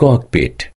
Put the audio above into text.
cockpit.